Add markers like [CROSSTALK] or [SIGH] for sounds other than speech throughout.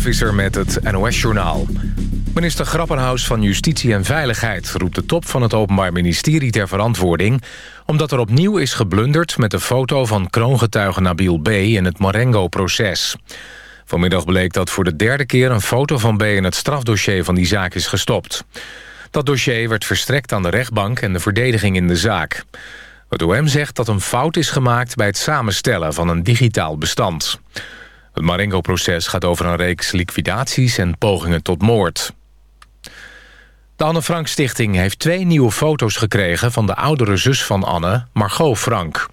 Visser met het NOS-journaal. Minister Grapperhaus van Justitie en Veiligheid... roept de top van het Openbaar Ministerie ter verantwoording... omdat er opnieuw is geblunderd met de foto van kroongetuige Nabil B... in het Marengo-proces. Vanmiddag bleek dat voor de derde keer een foto van B... in het strafdossier van die zaak is gestopt. Dat dossier werd verstrekt aan de rechtbank en de verdediging in de zaak. Het OM zegt dat een fout is gemaakt bij het samenstellen van een digitaal bestand. Het Marengo-proces gaat over een reeks liquidaties en pogingen tot moord. De Anne Frank Stichting heeft twee nieuwe foto's gekregen... van de oudere zus van Anne, Margot Frank.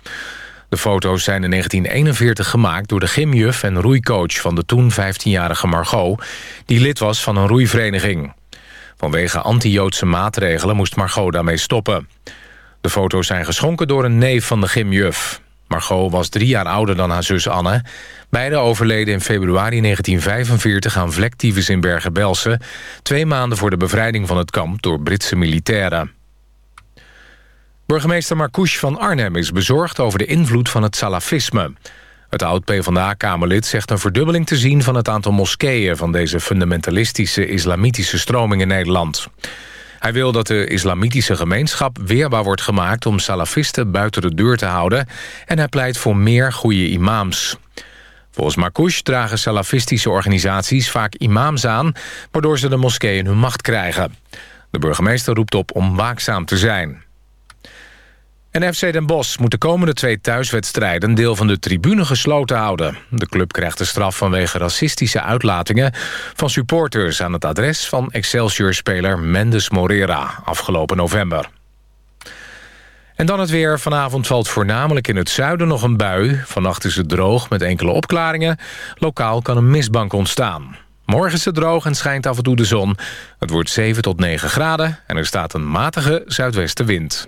De foto's zijn in 1941 gemaakt door de gymjuf en roeicoach... van de toen 15-jarige Margot, die lid was van een roeivereniging. Vanwege anti-Joodse maatregelen moest Margot daarmee stoppen. De foto's zijn geschonken door een neef van de gymjuf. Margot was drie jaar ouder dan haar zus Anne. Beide overleden in februari 1945 aan vlektyfus in Bergen-Belsen... twee maanden voor de bevrijding van het kamp door Britse militairen. Burgemeester Marcouche van Arnhem is bezorgd over de invloed van het salafisme. Het oud-PVDA-kamerlid zegt een verdubbeling te zien van het aantal moskeeën... van deze fundamentalistische islamitische stroming in Nederland. Hij wil dat de islamitische gemeenschap weerbaar wordt gemaakt... om salafisten buiten de deur te houden... en hij pleit voor meer goede imams. Volgens Marcouche dragen salafistische organisaties vaak imams aan... waardoor ze de moskeeën hun macht krijgen. De burgemeester roept op om waakzaam te zijn. En FC Den Bosch moet de komende twee thuiswedstrijden... deel van de tribune gesloten houden. De club krijgt de straf vanwege racistische uitlatingen... van supporters aan het adres van Excelsior-speler Mendes Morera... afgelopen november. En dan het weer. Vanavond valt voornamelijk in het zuiden nog een bui. Vannacht is het droog met enkele opklaringen. Lokaal kan een mistbank ontstaan. Morgen is het droog en schijnt af en toe de zon. Het wordt 7 tot 9 graden en er staat een matige zuidwestenwind.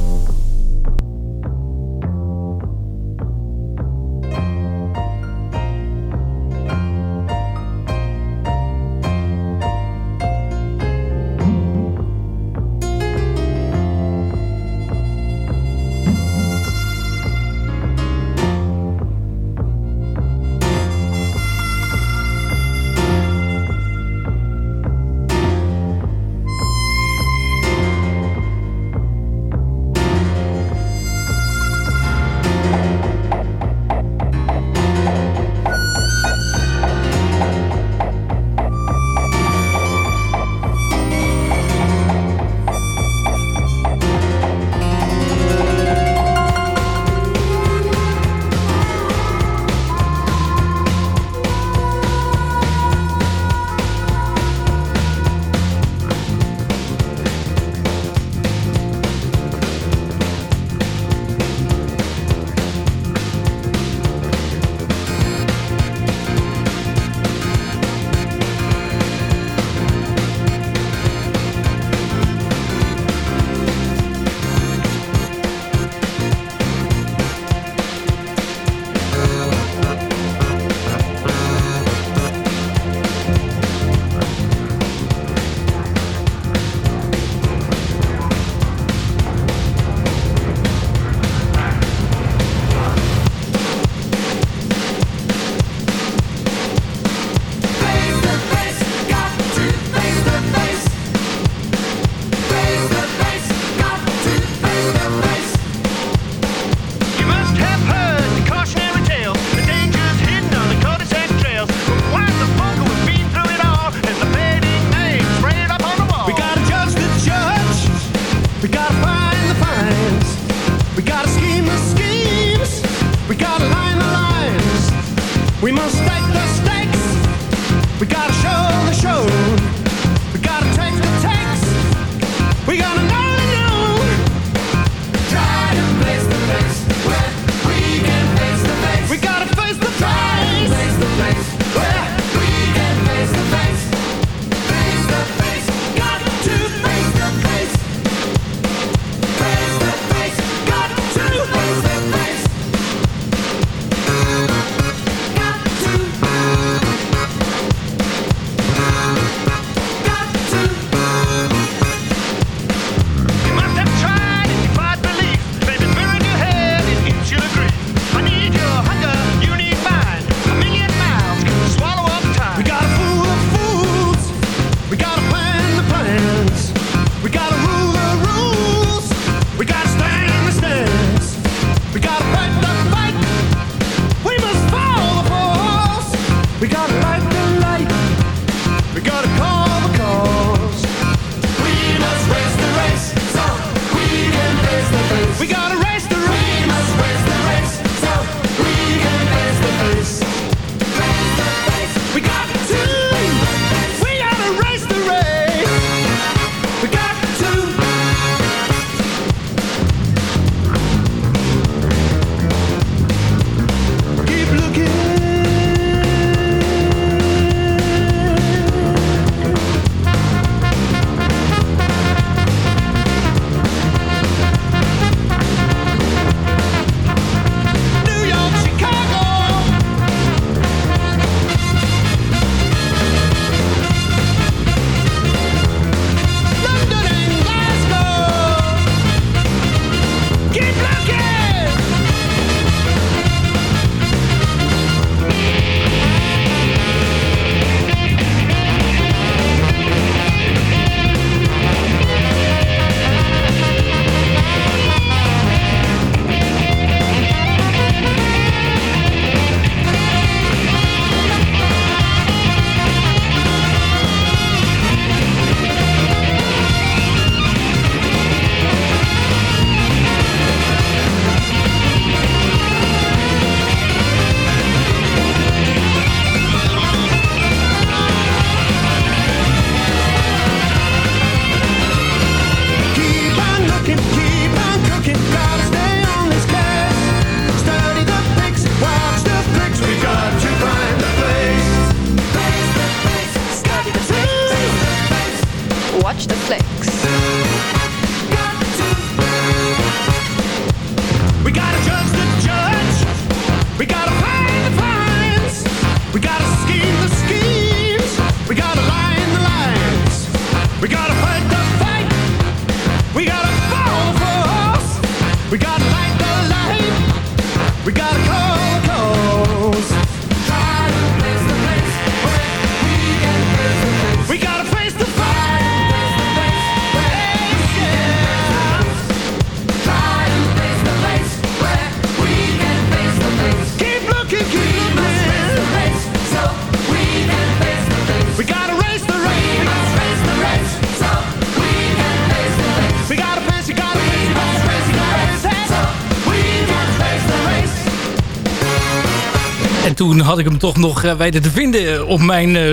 Toen had ik hem toch nog eh, weten te vinden op mijn eh,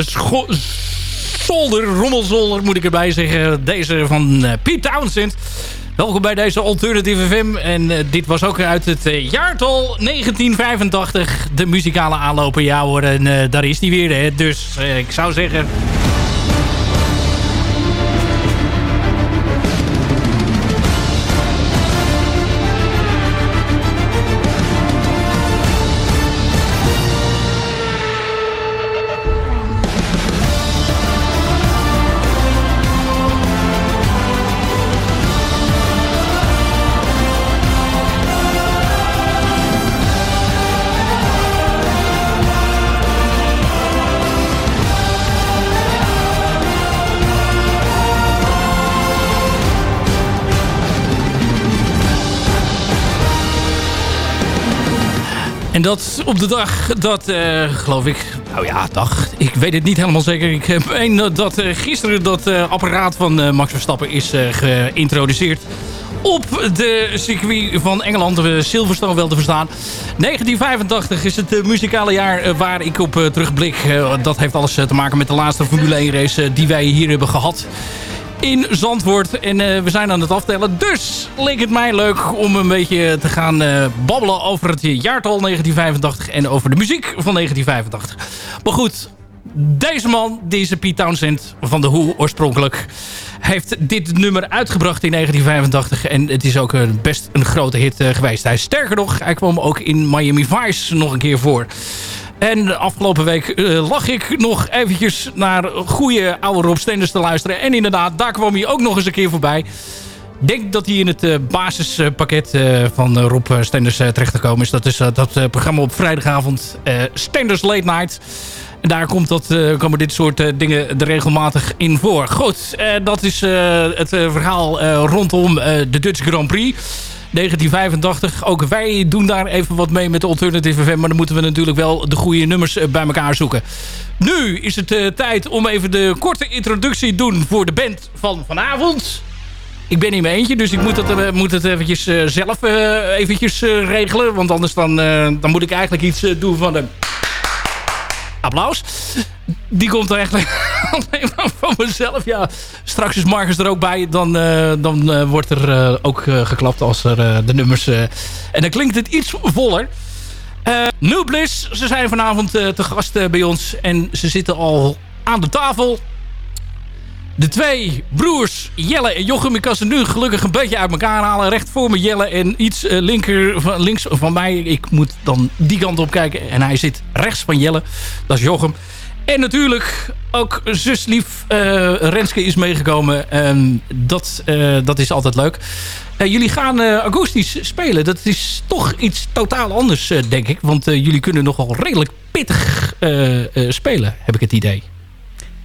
zolder, rommelzolder moet ik erbij zeggen. Deze van eh, Pete Townsend. Welkom bij deze Alternative FM. En dit was ook uit het jaartal 1985. De muzikale aanlopen. Ja hoor, en daar is die weer. Hè. Dus ik zou zeggen... En dat op de dag dat, eh, geloof ik... Nou ja, dag. Ik weet het niet helemaal zeker. Ik eh, meen dat eh, gisteren dat eh, apparaat van eh, Max Verstappen is eh, geïntroduceerd. Op de circuit van Engeland, Silverstone wel te verstaan. 1985 is het eh, muzikale jaar eh, waar ik op eh, terugblik. Eh, dat heeft alles eh, te maken met de laatste Formule 1 race eh, die wij hier hebben gehad in Zandvoort. En eh, we zijn aan het aftellen. Dus leek het mij leuk om een beetje te gaan eh, babbelen over het jaartal 1985 en over de muziek van 1985. Maar goed, deze man, deze Pete Townsend van de Who oorspronkelijk, heeft dit nummer uitgebracht in 1985. En het is ook eh, best een grote hit eh, geweest. Hij sterker nog, hij kwam ook in Miami Vice nog een keer voor. En afgelopen week eh, lag ik nog eventjes naar goede oude Rob Stenders te luisteren. En inderdaad, daar kwam hij ook nog eens een keer voorbij. Denk dat hij in het eh, basispakket eh, van Rob Stenders terecht te komen is. Dat is dat programma op vrijdagavond Stenders Late Night. En daar komt dat, komen dit soort dingen regelmatig in voor. Goed, dat is het verhaal rondom de Dutch Grand Prix. 1985. Ook wij doen daar even wat mee met de Alternative FM. Maar dan moeten we natuurlijk wel de goede nummers bij elkaar zoeken. Nu is het uh, tijd om even de korte introductie te doen voor de band van vanavond. Ik ben in mijn eentje, dus ik moet het, uh, moet het eventjes zelf eventjes regelen. Want anders dan, dan moet ik eigenlijk iets doen van de... Applaus. Die komt er eigenlijk alleen maar van mezelf. Ja, straks is Marcus er ook bij. Dan, uh, dan uh, wordt er uh, ook geklapt als er de nummers... en dan klinkt het iets voller. New Bliss, ze zijn vanavond te gast bij ons. En ze zitten al aan de tafel. De twee broers, Jelle en Jochem. Ik kan ze nu gelukkig een beetje uit elkaar halen. Recht voor me Jelle en iets linker, van, links van mij. Ik moet dan die kant op kijken. En hij zit rechts van Jelle. Dat is Jochem. En natuurlijk ook zuslief uh, Renske is meegekomen. Dat, uh, dat is altijd leuk. Jullie gaan akoestisch spelen. Dat is toch iets totaal anders, denk ik. Want jullie kunnen nogal redelijk pittig spelen, heb ik het idee.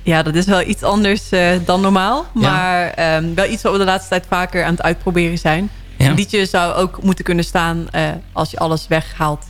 Ja, dat is wel iets anders dan normaal. Maar ja. um, wel iets wat we de laatste tijd vaker aan het uitproberen zijn. Ja. Een liedje zou ook moeten kunnen staan als je alles weghaalt.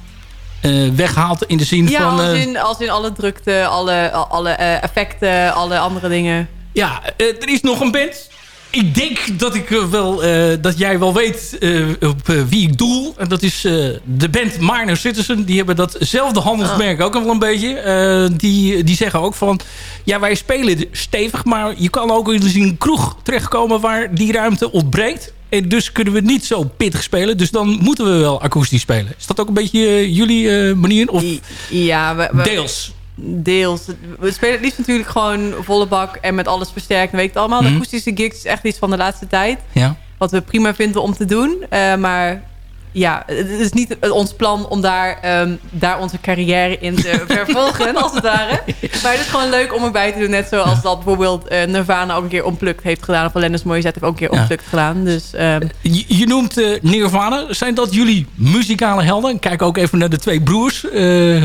Uh, weghaalt in de zin ja, van... Ja, als, uh, als in alle drukte, alle, alle effecten, alle andere dingen. Ja, er is nog een band. Ik denk dat, ik wel, dat jij wel weet op wie ik doel. En dat is de band Minor Citizen. Die hebben datzelfde handelsmerk ook wel een beetje. die, die zeggen ook van... Ja, wij spelen stevig, maar je kan ook in een kroeg terechtkomen... waar die ruimte ontbreekt. En dus kunnen we niet zo pittig spelen. Dus dan moeten we wel akoestisch spelen. Is dat ook een beetje jullie manier? Of ja, we, we, deels? Deels. We spelen het liefst natuurlijk gewoon volle bak en met alles versterkt. weet het allemaal. De Mhm. akoestische gigs is echt iets van de laatste tijd. Ja. Wat we prima vinden om te doen. Eh, maar ja, het is niet ons plan om daar, ehm, daar onze carrière in te [LAUGHS] vervolgen, als het ware. Maar het is gewoon leuk om erbij te doen. Net zoals dat bijvoorbeeld eh, Nirvana ook een keer Unplugged heeft gedaan. Of Alanis Morissette heeft ook een keer Ja. Unplugged gedaan. Dus ehm, Je, je noemt eh, Nirvana. Zijn dat jullie muzikale helden? Kijk ook even naar de twee broers. Eh,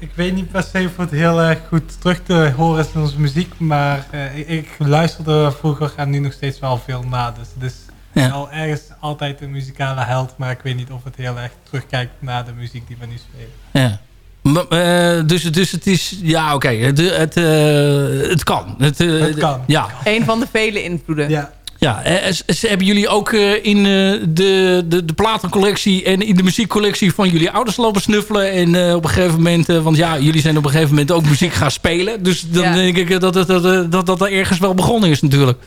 ik weet niet per se of het heel erg goed terug te horen is in onze muziek, maar eh, ik, ik luisterde vroeger en nu nog steeds wel veel na. Dus het is Ja. wel ergens altijd een muzikale held, maar ik weet niet of het heel erg terugkijkt naar de muziek die we nu spelen. ja. Maar, eh, dus, dus het is... Ja, oké. Het, het, eh, het kan. Het, eh, Het kan. Ja. een van de vele invloeden. Ja, Ja, eh, ze- ze hebben jullie ook eh, in eh, de, de, de platencollectie en in de muziekcollectie van jullie ouders lopen snuffelen. En eh, op een gegeven moment, eh, want ja, jullie zijn op een gegeven moment ook muziek gaan spelen. Dus dan Ja. denk ik eh, dat, dat, dat, dat dat er ergens wel begonnen is natuurlijk.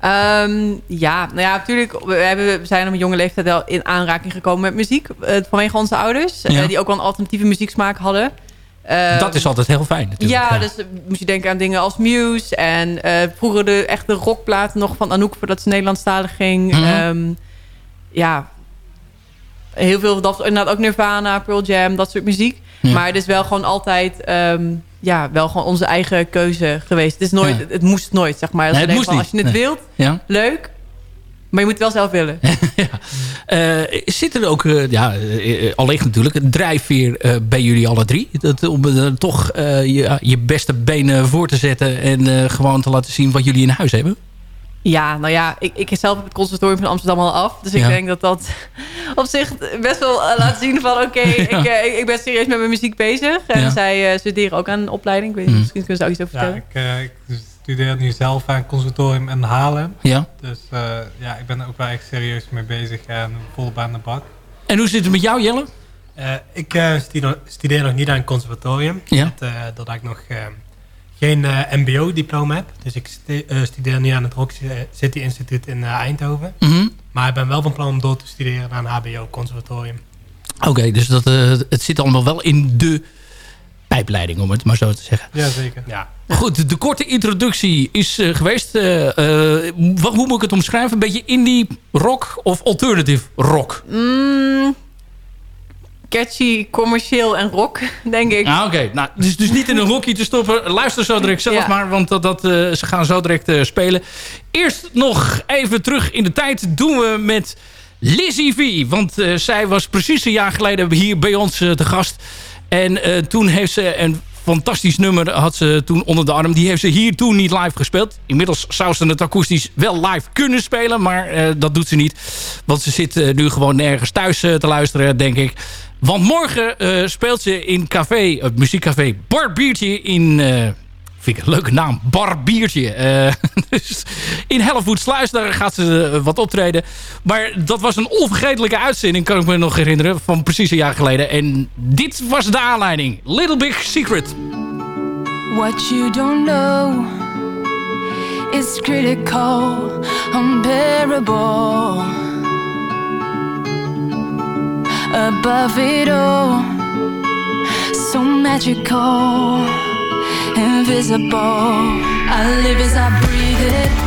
Ehm, ja, nou ja, natuurlijk. We, hebben, we zijn op een jonge leeftijd wel in aanraking gekomen met muziek. eh, vanwege onze ouders. eh, Ja. die ook wel een alternatieve muzieksmaak hadden. Ehm, dat is altijd heel fijn natuurlijk. Ja, dus eh, moest je denken aan dingen als Muse. En eh, vroeger de echte rockplaat nog van Anouk voordat ze Nederlandstalig ging. Mhm. Ehm, ja, heel veel. Dat, inderdaad ook Nirvana, Pearl Jam, dat soort muziek. Ja. Maar het is wel gewoon altijd... ehm, ja, wel gewoon onze eigen keuze geweest. Het, is nooit, Ja. het, moest nooit, zeg maar. Nee, het denken moest van, Als je het Nee. wilt, Ja. leuk. Maar je moet het wel zelf willen. [LAUGHS] [LAUGHS] Eh, zit er ook, eh, ja, allicht natuurlijk, een drijfveer eh, bij jullie alle drie? Dat, om toch eh, je, je beste benen voor te zetten en eh, gewoon te laten zien wat jullie in huis hebben? Ja, nou ja, ik, ik zelf heb het conservatorium van Amsterdam al af. Dus ik Ja. denk dat dat [LAUGHS] op zich best wel laat zien van... oké, [LAUGHS] ik, ik, ik ben serieus met mijn muziek bezig. En Ja. zij eh, studeren ook aan een opleiding. Ik weet niet, Mhm. misschien kunnen ze daar ook iets over ja vertellen. ik, eh, ik studeer nu zelf aan het conservatorium in Haarlem. Ja. Dus eh, ja, ik ben er ook wel echt serieus mee bezig en vol aan de bak. En hoe zit het met jou, Jelle? Eh, ik eh, studeer, studeer nog niet aan het conservatorium. Ja. Met, eh, doordat ik nog eh, geen eh, mbo-diploma heb. Dus ik stu- eh, studeer nu aan het Rock City Instituut in Eindhoven. Mhm. Maar ik ben wel van plan om door te studeren aan HBO-conservatorium. Oké, dus dat, eh, het zit allemaal wel in de pijpleiding, om het maar zo te zeggen. Jazeker. Ja. Goed, de korte introductie is eh, geweest. Eh, eh, wat, hoe moet ik het omschrijven? Een beetje indie rock of alternative rock? Mm, catchy, commercieel en rock, denk ik. Ah, Oké, nou, dus, dus niet in een hockey te stoppen. Luister zo direct zelf Ja. maar, want dat, dat, eh, ze gaan zo direct eh, spelen. Eerst nog even terug in de tijd doen we met Lizzie V. Want eh, zij was precies een jaar geleden hier bij ons te gast. En eh, toen heeft ze een fantastisch nummer had ze toen onder de arm. Die heeft ze hier toen niet live gespeeld. Inmiddels zou ze het akoestisch wel live kunnen spelen. Maar eh, dat doet ze niet. Want ze zit eh, nu gewoon nergens thuis te luisteren, denk ik. Want morgen speelt ze in café, het muziekcafé Barbiertje in... Vind ik een leuke naam. Barbiertje. Eh, [LAUGHS] dus in Hellevoetsluis, daar gaat ze eh, wat optreden. Maar dat was een onvergetelijke uitzending, kan ik me nog herinneren. Van precies een jaar geleden. En dit was de aanleiding. Little Big Secret. What you don't know is critical, unbearable. Above it all, so magical, invisible. I live as I breathe it.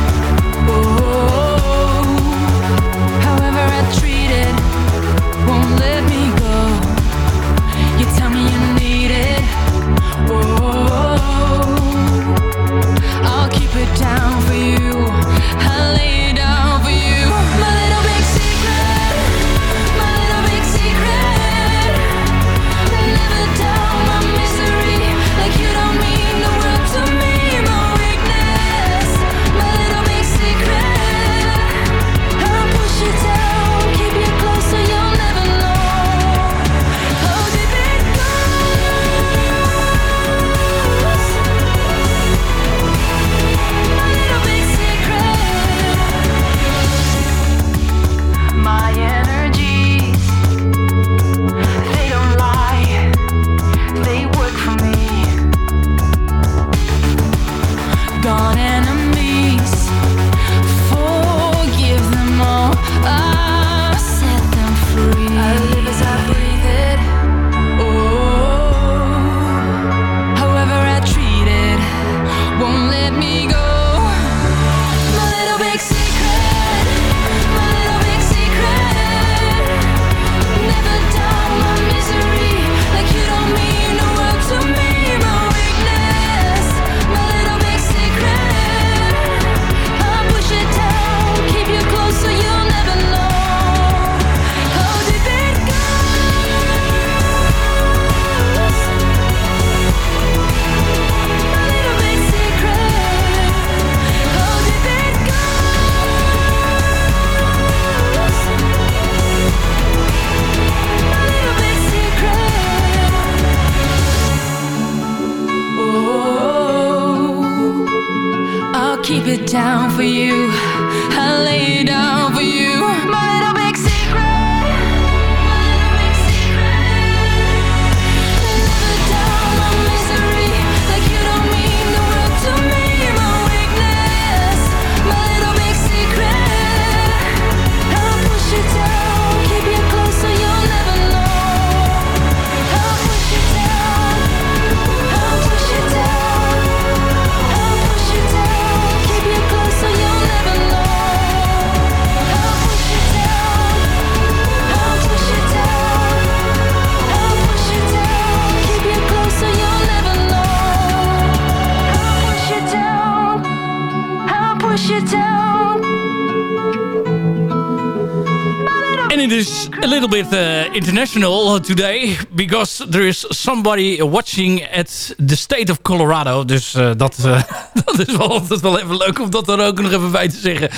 Is a little bit uh, international today because there is somebody watching at the state of Colorado. Dus uh, dat, uh, [LAUGHS] dat is wel altijd wel even leuk om dat er ook nog even bij te zeggen.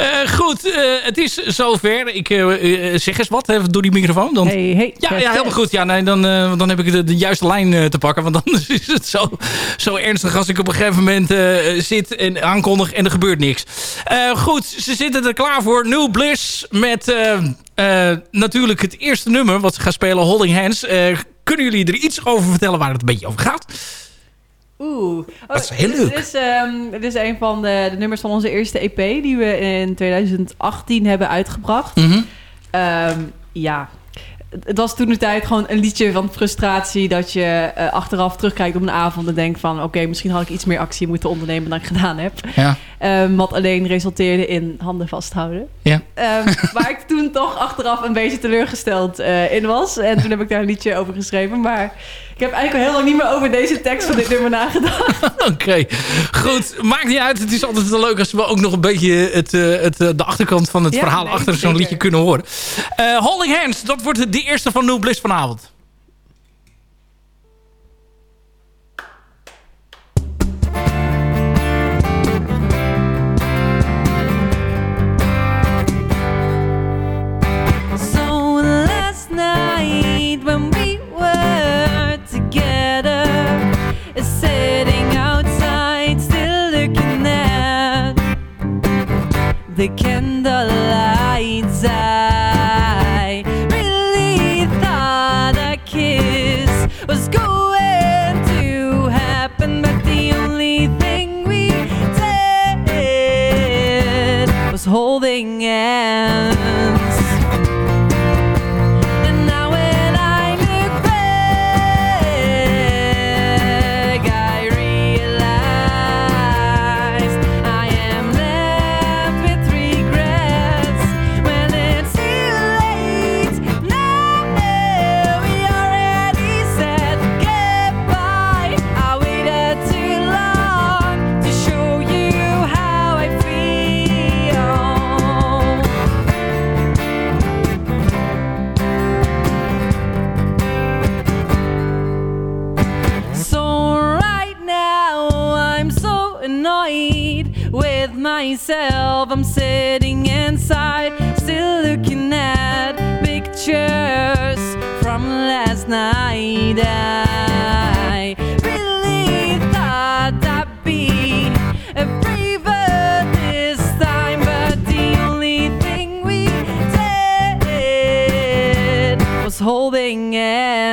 Uh, goed, uh, het is zover. Ik uh, zeg eens wat even door die microfoon. Dan... Hey, hey. Ja, ja, helemaal goed. Ja, nee, dan, dan heb ik de, de juiste lijn te pakken. Want [LAUGHS] anders is het zo, zo ernstig als ik op een gegeven moment zit en aankondig en er gebeurt niks. goed, ze zitten er klaar voor. New Bliss met uh, natuurlijk het eerste nummer wat ze gaan spelen, Holding Hands. Uh, kunnen jullie er iets over vertellen waar het een beetje over gaat? Oeh. Oh, dat is heel leuk. Dit is, um, dit is een van de, de, nummers van onze eerste EP die we in 2018 hebben uitgebracht. Mm -hmm. um, ja, het was toen de tijd gewoon een liedje van frustratie... dat je uh, achteraf terugkijkt op een avond en denkt van... oké, okay, misschien had ik iets meer actie moeten ondernemen dan ik gedaan heb. Ja. Um, wat alleen resulteerde in handen vasthouden. Ja. Um, [LAUGHS] waar ik toen toch achteraf een beetje teleurgesteld uh, in was. En toen heb ik daar een liedje over geschreven. Maar ik heb eigenlijk al heel lang niet meer over deze tekst van dit nummer nagedacht. [LAUGHS] Oké, okay. goed. Maakt niet uit. Het is altijd leuk als we ook nog een beetje het, uh, het, de achterkant van het ja, verhaal nee, achter zo'n liedje kunnen horen. Uh, Holding Hands, dat wordt de eerste van New Bliss vanavond. The candlelights. I really thought a kiss was going to happen, but the only thing we did was holding hands. Pictures from last night. I really thought I'd be a braver this time, but the only thing we did was holding hands.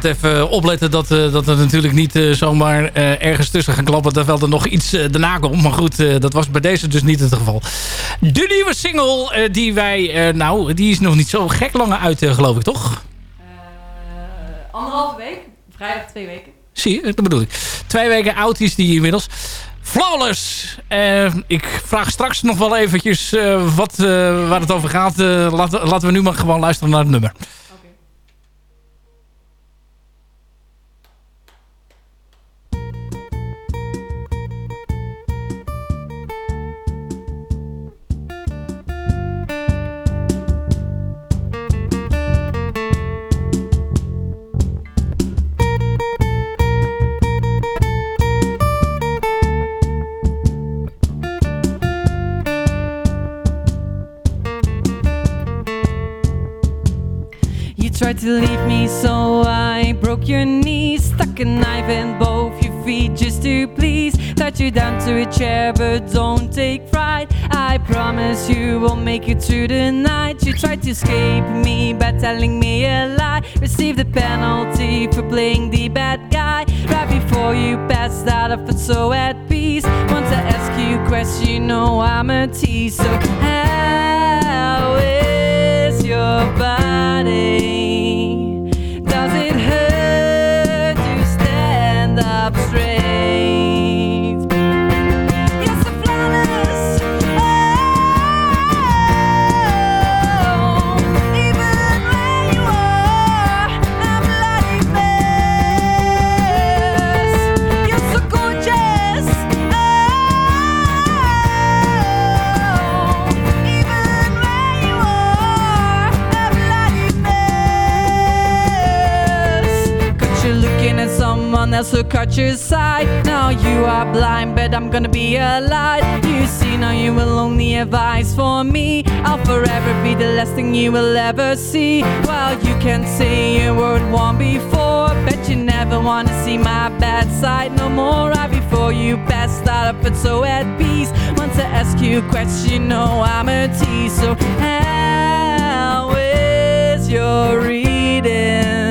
Dat even opletten dat, eh, dat er natuurlijk niet eh, zomaar eh, ergens tussen gaan klappen. Terwijl er nog iets eh, daarna komt. Maar goed, eh, dat was bij deze dus niet het geval. De nieuwe single eh, die wij... eh, nou, die is nog niet zo gek lang uit, eh, geloof ik, toch? anderhalve week. Vrijdag twee weken. Zie je, dat bedoel ik. Twee weken oud is die inmiddels. Flawless. Eh, ik vraag straks nog wel eventjes eh, wat, eh, waar het over gaat. Eh, laten, laten we nu maar gewoon luisteren naar het nummer. To leave me, so I broke your knees. Stuck a knife in both your feet just to please. Tied you down to a chair, but don't take fright. I promise you will make it through the night. You tried to escape me by telling me a lie. Received the penalty for playing the bad guy. Right before you passed out, I felt so at peace. Want to ask you a question, you know I'm a tease. So how is your body? Else who caught your side. Now you are blind, but I'm gonna be a light. You see, now you will only eyes for me. I'll forever be the last thing you will ever see. Well, you can say you weren't one before, but you never wanna see my bad side no more. Right before you passed out, I felt so at peace. Once I ask you a question, no, I'm a tease. So, how is your reading?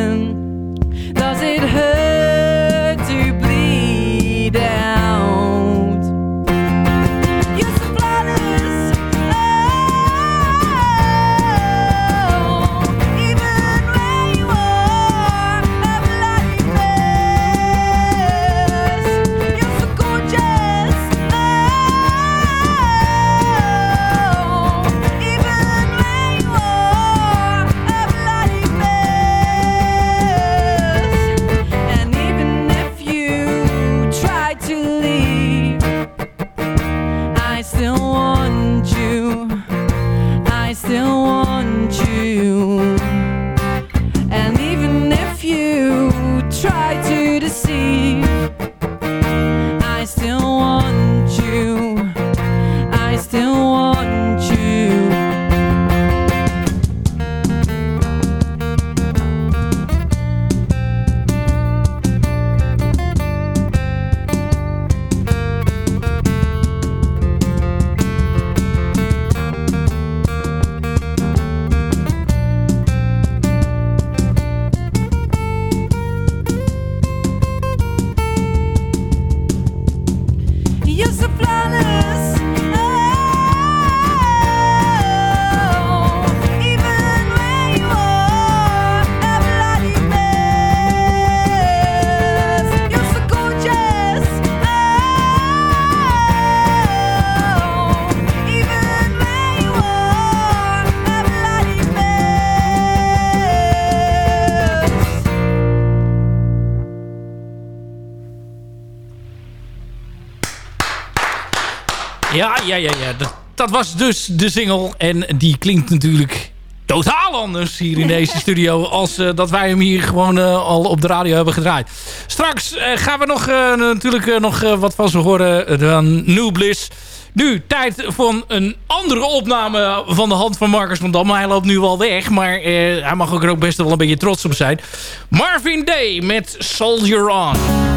Ja, ja, ja, ja. Dat, dat was dus de single. En die klinkt natuurlijk totaal anders hier in deze studio... als eh, dat wij hem hier gewoon eh, al op de radio hebben gedraaid. Straks eh, gaan we nog, natuurlijk nog wat van ze horen. Dan New Bliss. Nu, tijd voor een andere opname van de hand van Marcus van Dam. Hij loopt nu al weg, maar hij mag ook er ook best wel een beetje trots op zijn. Marvin Day met Soldier On.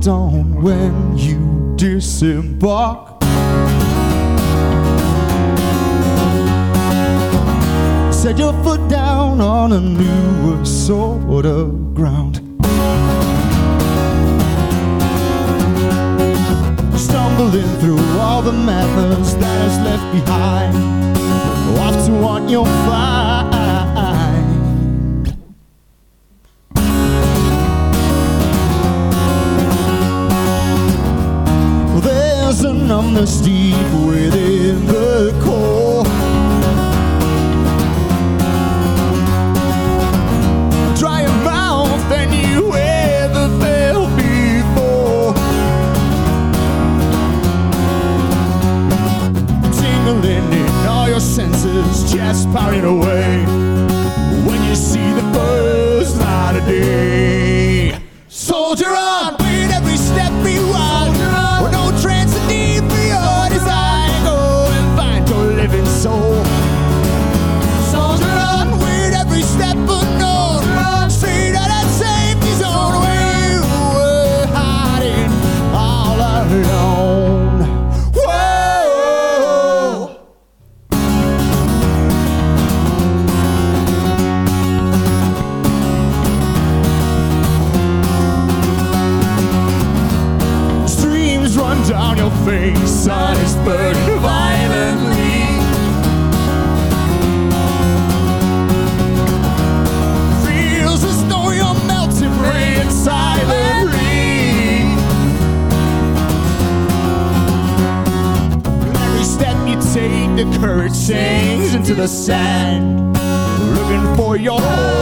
Dawn when you disembark. Set your foot down on a newer sort of ground. Stumbling through all the madness that is left behind. Off to what you'll find. There's a the steep within the core. drier mouth than you ever felt before. Tingling in all your senses, just powering away. When you see the first light of day, soldier on, sun is burning violently. feels as though you're melting, praying silently. Every step you take, the courage sinks into the sand, looking for your homeland.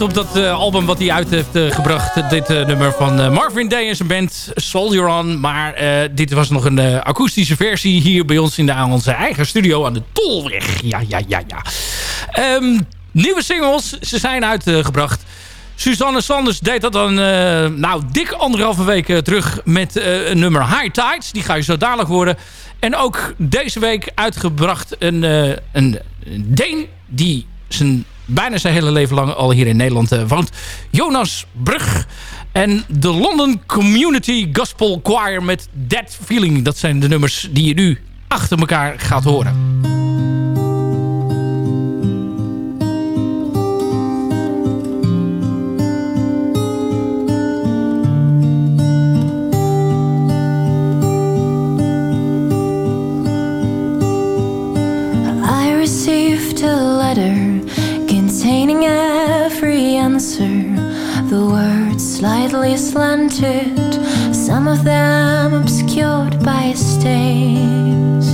Op dat eh, album wat hij uit heeft eh, gebracht. Dit eh, nummer van Marvin Day en zijn band Soldier On. Maar dit was nog een akoestische versie hier bij ons in de, aan onze eigen studio aan de Tolweg. Ja, ja, ja, ja. Ehm, nieuwe singles, ze zijn uitgebracht. Suzanne Sanders deed dat dan nou dik anderhalve week terug met een nummer High Tides. Die ga je zo dadelijk horen. En ook deze week uitgebracht een, een Deen die zijn, bijna zijn hele leven lang al hier in Nederland eh, woont. Jonas Brug. En de London Community Gospel Choir met That Feeling. Dat zijn de nummers die je nu achter elkaar gaat horen. Letter answer. The words slightly slanted, some of them obscured by stains.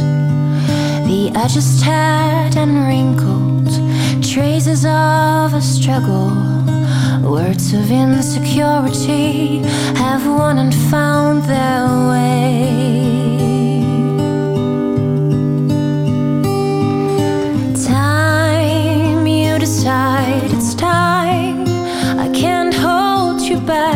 The edges tattered and wrinkled, traces of a struggle. Words of insecurity have won and found their way. It's time. Back.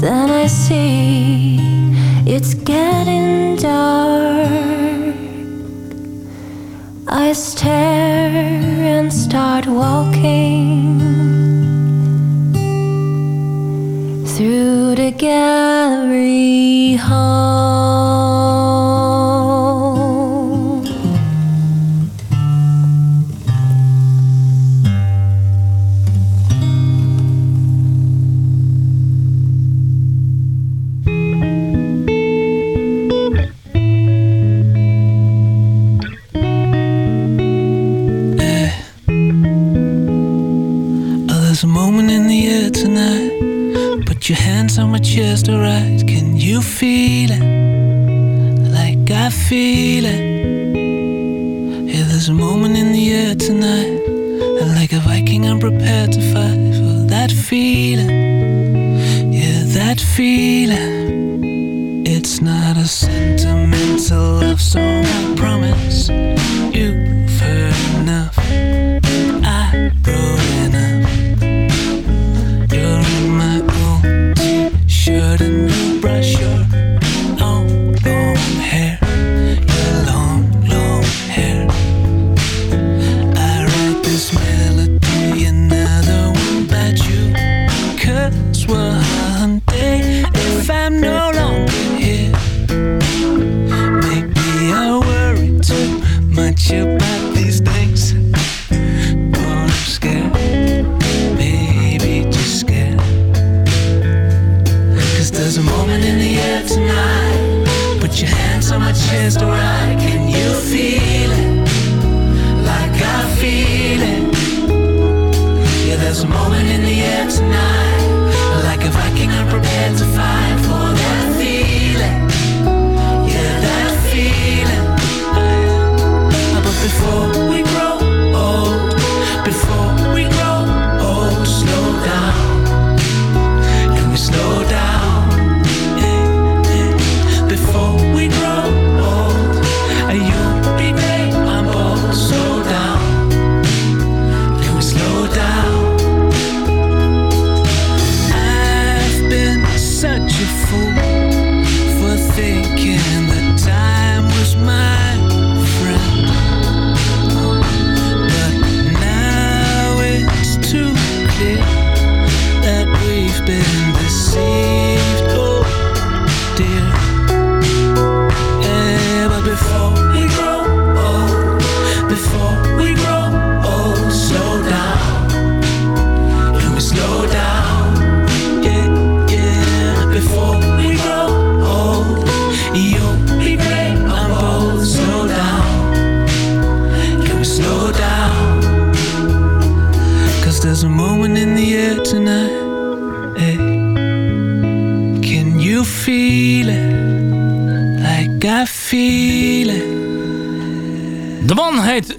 Then I see it's getting dark. I stare and start walking through the gallery hall. just right. Can you feel it? Like I feel it. Yeah, there's a moment in the air tonight. And like a Viking, I'm prepared to fight for that feeling. Yeah, that feeling. It's not a sentimental love song.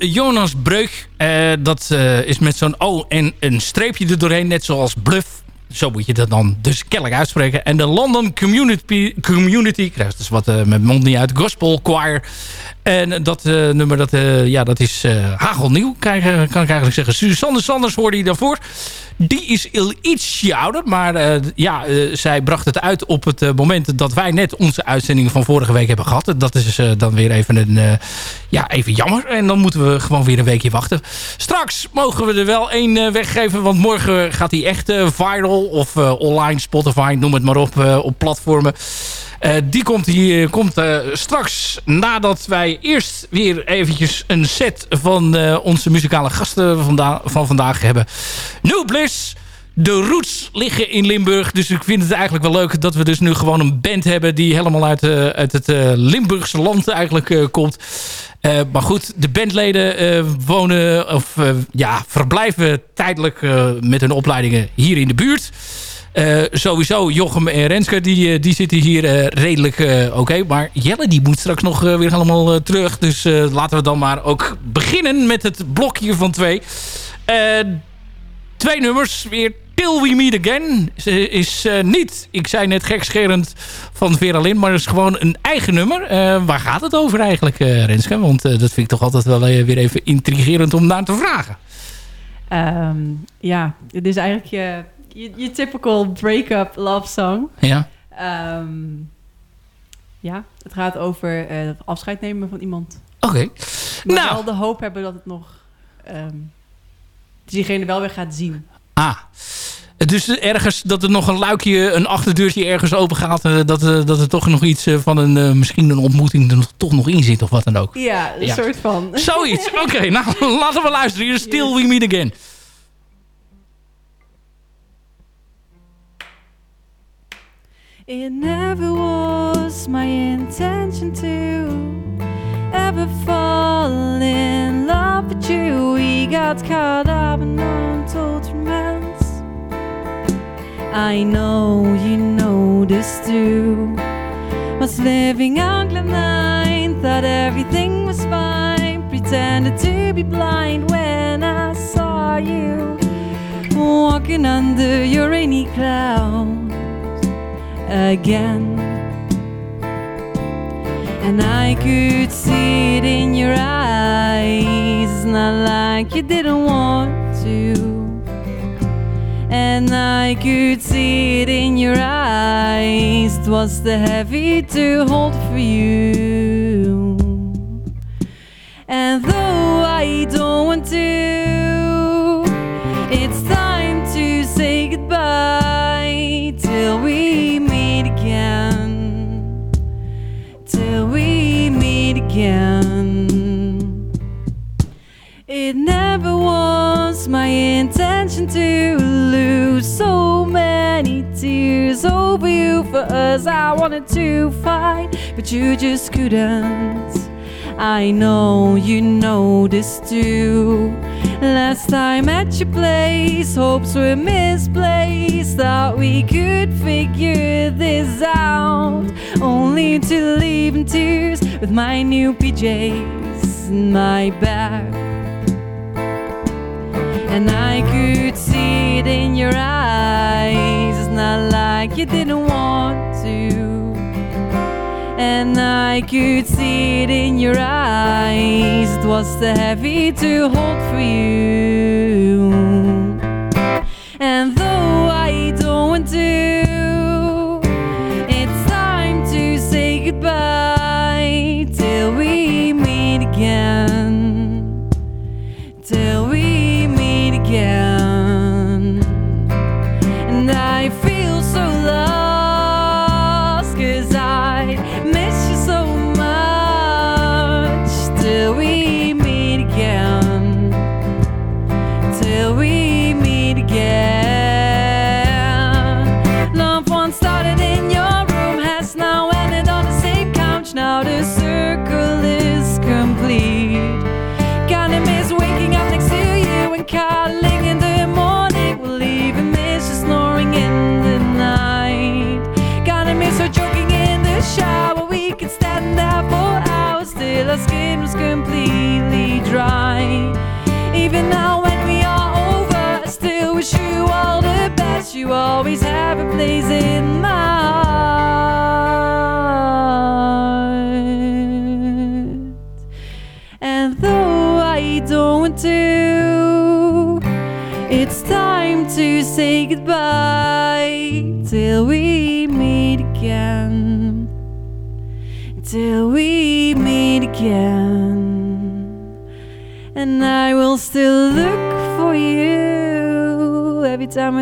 Jonas Breuk. Eh, dat eh, is met zo'n O en een streepje er doorheen. Net zoals Bluff. Zo moet je dat dan dus kennelijk uitspreken. En de London Community... community ik krijg dus wat eh, met mond niet uit. Gospel Choir. En dat eh, nummer, dat, eh, ja, dat is eh, hagelnieuw, kan, kan ik eigenlijk zeggen. Suzanne Sanders hoorde je daarvoor. Die is ietsje ouder, maar ja, zij bracht het uit op het moment dat wij net onze uitzending van vorige week hebben gehad. Dat is dan weer even, een, ja, even jammer. En dan moeten we gewoon weer een weekje wachten. Straks mogen we er wel één weggeven, want morgen gaat hij echt viral. Of online, Spotify, noem het maar op, op platformen. Eh, die komt, hier, komt eh, straks nadat wij eerst weer eventjes een set van eh, onze muzikale gasten vanda van vandaag hebben. New Bliss. De roots liggen in Limburg. Dus ik vind het eigenlijk wel leuk dat we dus nu gewoon een band hebben... die helemaal uit, uit het Limburgse land eigenlijk komt. Maar goed, de bandleden wonen of ja, verblijven tijdelijk met hun opleidingen hier in de buurt. Eh, sowieso Jochem en Renske, die, eh, die zitten hier eh, redelijk oké. Maar Jelle die moet straks nog weer helemaal terug. Dus laten we dan maar ook beginnen met het blokje van twee. Twee nummers weer. Till We Meet Again is niet, ik zei net gekscherend van Vera Lynn, maar het is gewoon een eigen nummer. Waar gaat het over eigenlijk, Renske? Want dat vind ik toch altijd wel weer even intrigerend om naar te vragen. Ehm, ja, het is eigenlijk je, je, je typical break-up love song. Ja. Ehm, ja, het gaat over eh, het afscheid nemen van iemand. Oké. Maar Nou. wel de hoop hebben dat het nog... ehm, diegene wel weer gaat zien. Ah. Dus ergens dat er nog een luikje, een achterdeurtje ergens open gaat. eh, dat, eh, dat er toch nog iets van een, misschien een ontmoeting er nog, toch nog in zit of wat dan ook. Ja, een Ja. soort van. Zoiets. [LAUGHS] Oké, nou [LAUGHS] laten we luisteren. Hier is Still We Meet Again. It never was my intention to ever fall in love with you. We got caught up in untold romance. I know you know this too. Was living on cloud nine, thought everything was fine. Pretended to be blind when I saw you walking under your rainy clouds again. And I could see it in your eyes. It's not like you didn't want to. And I could see it in your eyes. It was the heavy to hold for you. Us, I wanted to fight, but you just couldn't. I know you know this too. Last time at your place, hopes were misplaced. Thought we could figure this out. Only to leave in tears with my new PJs in my bag. And I could see it in your eyes. It's not like you didn't want to. And I could see it in your eyes. It was too heavy to hold for you.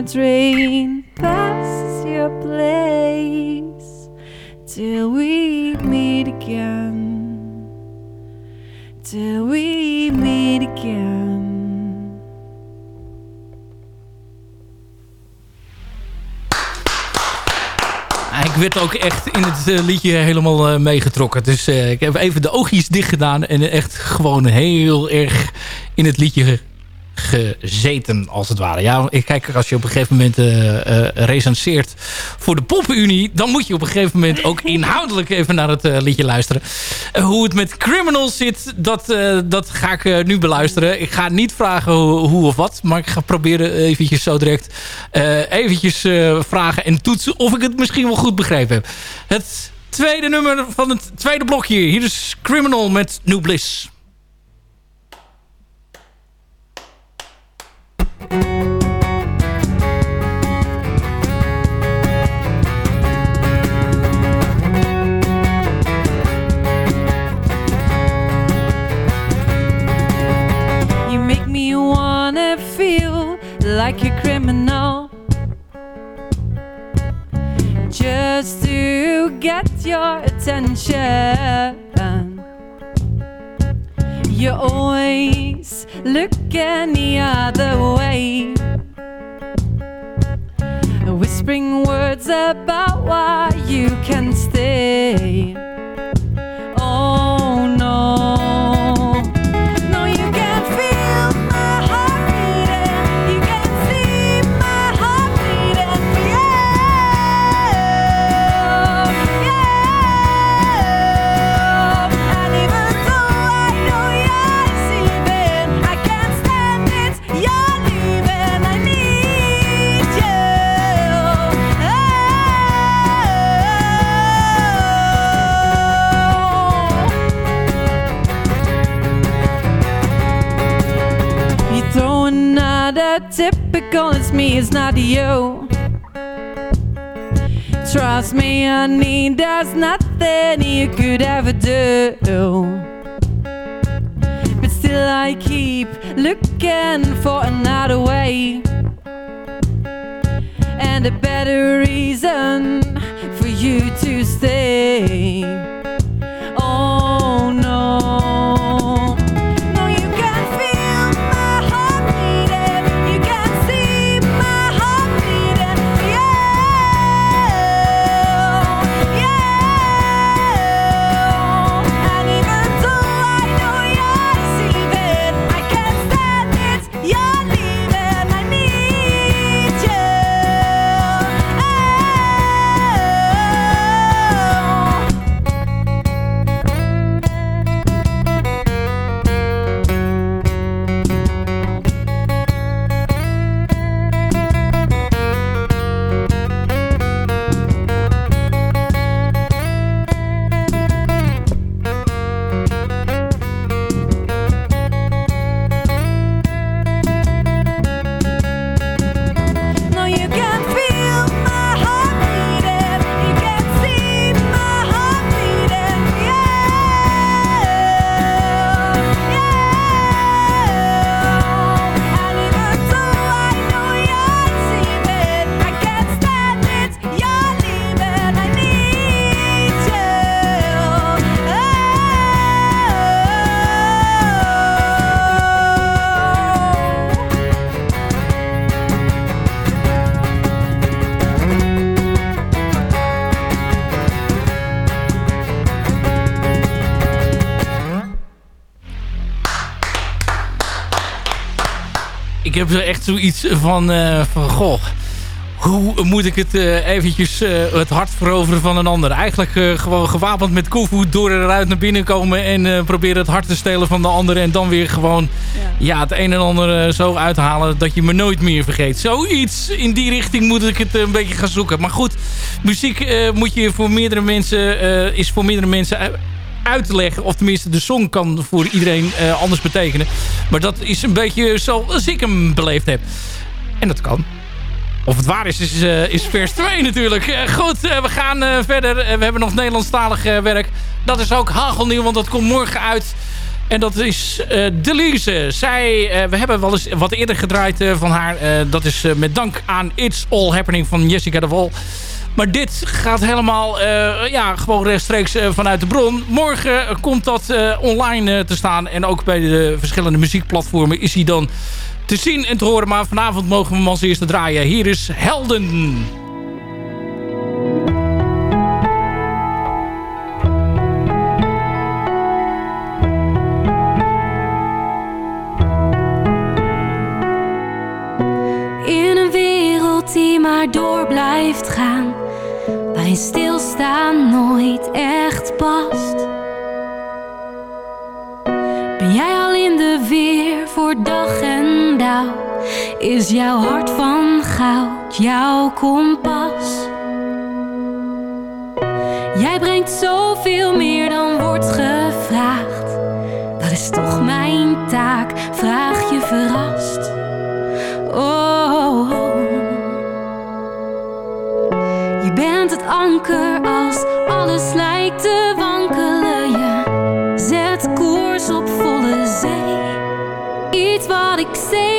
Train your. Till we meet again. Till we meet again. Ik werd ook echt in het eh, liedje helemaal eh, meegetrokken. Dus eh, ik heb even de oogjes dicht gedaan. En echt gewoon heel erg in het liedje gezeten, als het ware. Ja, ik kijk, als je op een gegeven moment eh eh, recenseert voor de Poppenunie... dan moet je op een gegeven moment ook inhoudelijk even naar het eh, liedje luisteren. Hoe het met Criminals zit, dat, dat ga ik nu beluisteren. Ik ga niet vragen hoe, hoe of wat, maar ik ga proberen eventjes zo direct... eventjes vragen en toetsen of ik het misschien wel goed begrepen heb. Het tweede nummer van het tweede blokje. Hier is Criminal met New Bliss. Like a criminal just to get your attention. You always look any other way, whispering words about why you can stay. Typical, it's me, it's not you. Trust me, honey, there's nothing you could ever do. But still, I keep looking for another way and a better reason for you to stay. Ik heb echt zoiets van, eh, van goh, hoe moet ik het eh, eventjes eh, het hart veroveren van een ander? Eigenlijk gewoon gewapend met koevoet door eruit naar binnen komen... en proberen het hart te stelen van de ander... en dan weer gewoon ja. het een en ander zo uithalen... dat je me nooit meer vergeet. Zoiets in die richting moet ik het een beetje gaan zoeken. Maar goed, muziek moet je voor meerdere mensen, is voor meerdere mensen... uit te leggen. Of tenminste, de song kan voor iedereen eh, anders betekenen. Maar dat is een beetje zoals ik hem beleefd heb. En dat kan. Of het waar is, is, eh, is vers 2 natuurlijk. Eh, goed, we gaan verder. We hebben nog Nederlandstalig werk. Dat is ook hagelnieuw, want dat komt morgen uit. En dat is Delise. Zij, we hebben wel eens wat eerder gedraaid van haar. Dat is met dank aan It's All Happening van Jessica de Wol. Maar dit gaat helemaal eh, ja, gewoon rechtstreeks eh, vanuit de bron. Morgen eh, komt dat online te staan. En ook bij de verschillende muziekplatformen is hij dan te zien en te horen. Maar vanavond mogen we hem als eerste draaien. Hier is Helden. In een wereld die maar door blijft gaan, waarin stilstaan nooit echt past. Ben jij al in de weer voor dag en dauw? Is jouw hart van goud jouw kompas? Jij brengt zoveel meer dan wordt gevraagd. Dat is toch mijn taak, vraag je verrast. Oh, je bent het anker als alles lijkt te wankelen. Je zet koers op volle zee. Iets wat ik zeker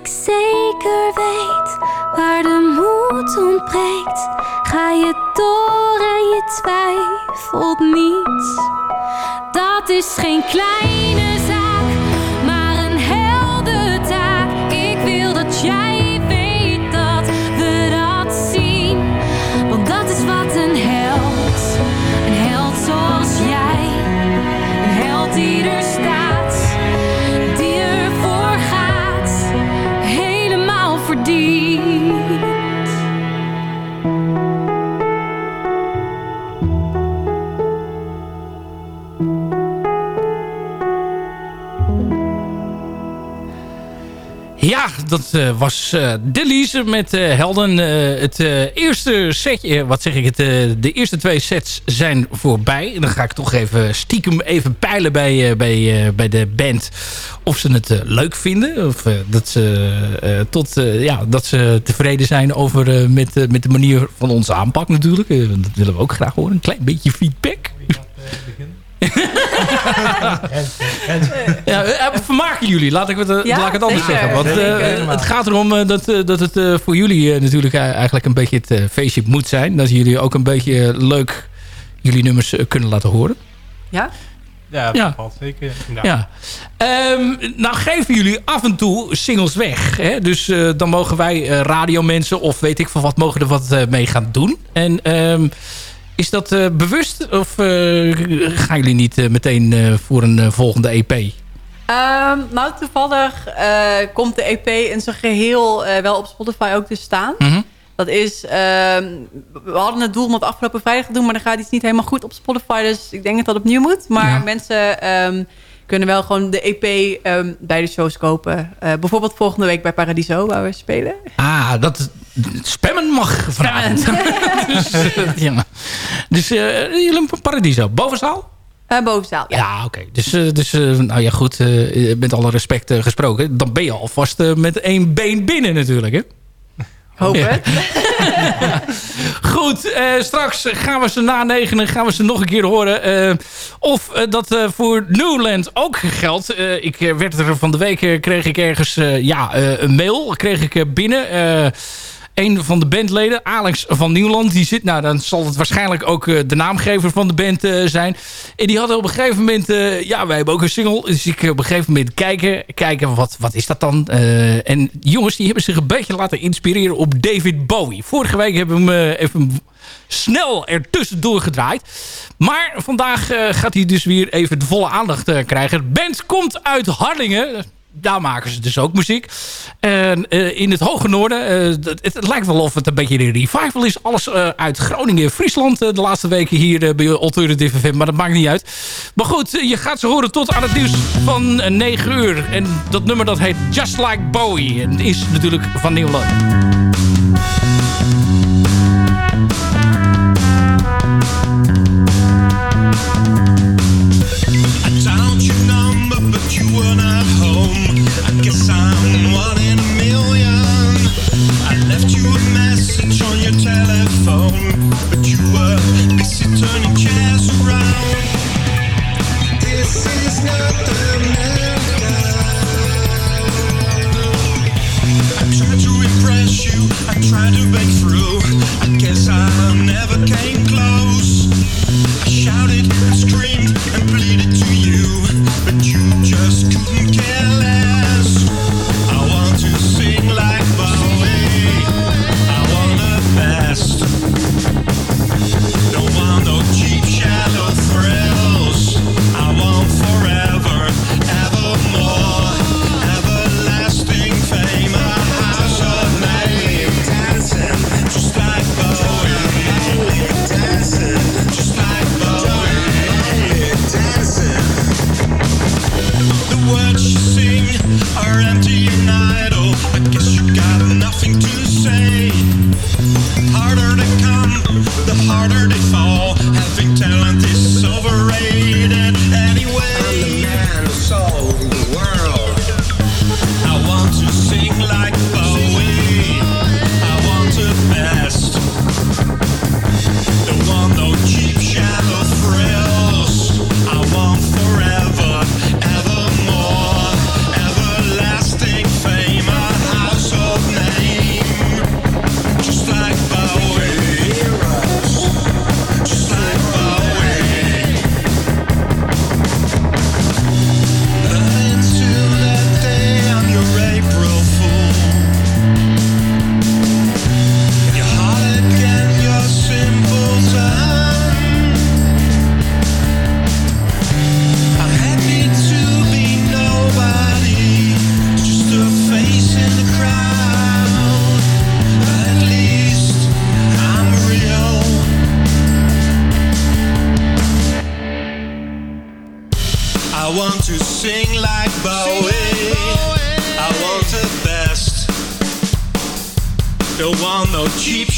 ik zeker weet, waar de moed ontbreekt. Ga je door en je twijfelt niet. Dat is geen kleine Ja, dat eh, was eh Delise met eh, Helden. Het eerste setje, wat zeg ik, het, de eerste twee sets zijn voorbij. En dan ga ik toch even stiekem even peilen bij, bij, bij de band of ze het leuk vinden. Of dat, ze, tot, ja, dat ze tevreden zijn over met, met de manier van onze aanpak natuurlijk. Dat willen we ook graag horen. Een klein beetje feedback. Ja, eh, vermaken jullie, laat ik het, eh, Ja, laat ik het anders zeker. zeggen. Want eh, het gaat erom eh, dat, eh, dat het eh, voor jullie eh, natuurlijk eh, eigenlijk een beetje het eh, feestje moet zijn. Dat jullie ook een beetje eh, leuk jullie nummers eh, kunnen laten horen. Ja? Ja, dat Ja. valt zeker. Ja. Ehm, nou geven jullie af en toe singles weg. Hè? Dus eh, dan mogen wij eh, radiomensen of weet ik van wat mogen er wat eh, mee gaan doen. En ehm, is dat eh, bewust of eh, gaan jullie niet eh, meteen voor een volgende EP? Ehm, nou, toevallig komt de EP in zijn geheel eh, wel op Spotify ook te staan. Mhm. Dat is, ehm, we hadden het doel om het afgelopen vrijdag te doen, maar dan gaat iets niet helemaal goed op Spotify. Dus ik denk dat dat opnieuw moet. Maar Ja. mensen ehm, kunnen wel gewoon de EP ehm, bij de shows kopen. Eh, bijvoorbeeld volgende week bij Paradiso, waar we spelen. Ah, dat spammen mag vanavond. dus [LAUGHS] ja. dus eh, jullie hebben Paradiso. Bovenzaal? Eh, bovenzaal, ja. Ja, oké. Dus, dus nou ja, goed. met alle respect gesproken. Dan ben je alvast met één been binnen natuurlijk, hè? Hoop Ja. [LAUGHS] Goed, eh, straks gaan we ze na negenen gaan we ze nog een keer horen. eh, of eh, dat voor Newland ook geldt. Ik werd er van de week, kreeg ik ergens ja, een mail kreeg ik eh, binnen. Een van de bandleden, Alex van Nieuwland, die zit... Nou, dan zal het waarschijnlijk ook eh, de naamgever van de band eh, zijn. En die had op een gegeven moment... eh, ja, wij hebben ook een single. Dus ik op een gegeven moment kijken. Kijken, wat, wat is dat dan? En jongens, die hebben zich een beetje laten inspireren op David Bowie. Vorige week hebben we hem even snel ertussendoor gedraaid. Maar vandaag gaat hij dus weer even de volle aandacht krijgen. De band komt uit Harlingen. Daar maken ze dus ook muziek. En eh, in het hoge noorden, eh, het, lijkt wel of het een beetje een revival is. Alles eh, uit Groningen, Friesland de laatste weken hier bij Alternative FM. Maar dat maakt niet uit. Maar goed, je gaat ze horen tot aan het nieuws van eh, 9 uur. En dat nummer dat heet Just Like Bowie. En is natuurlijk van. I cheap